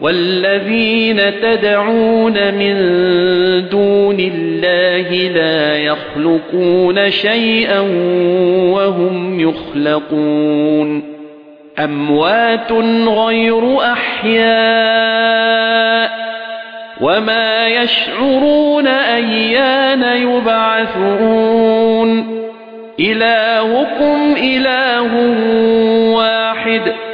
وَالَّذِينَ تَدْعُونَ مِن دُونِ اللَّهِ لَا يَخْلُقُونَ شَيْئًا وَهُمْ يُخْلَقُونَ أَمْوَاتٌ غَيْرُ أَحْيَاءٍ وَمَا يَشْعُرُونَ أَيَّانَ يُبْعَثُونَ إِلَٰهُكُمْ إِلَٰهٌ وَاحِدٌ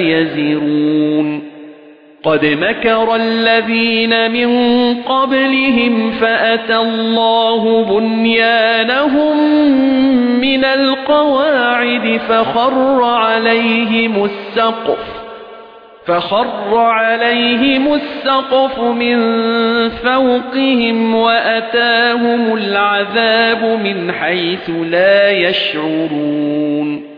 يَزِرُونَ. قَدْ مَكَرَ الَّذِينَ مِن قَبْلِهِمْ فَأَتَى اللَّهُ بُنْيَانَهُم مِّنَ الْقَوَاعِدِ فَخَرَّ عَلَيْهِمُ السَّقْفُ فَخَرَّ عَلَيْهِمُ السَّقْفُ مِن فَوْقِهِمْ وَأَتَاهُمُ الْعَذَابُ مِنْ حَيْثُ لَا يَشْعُرُونَ.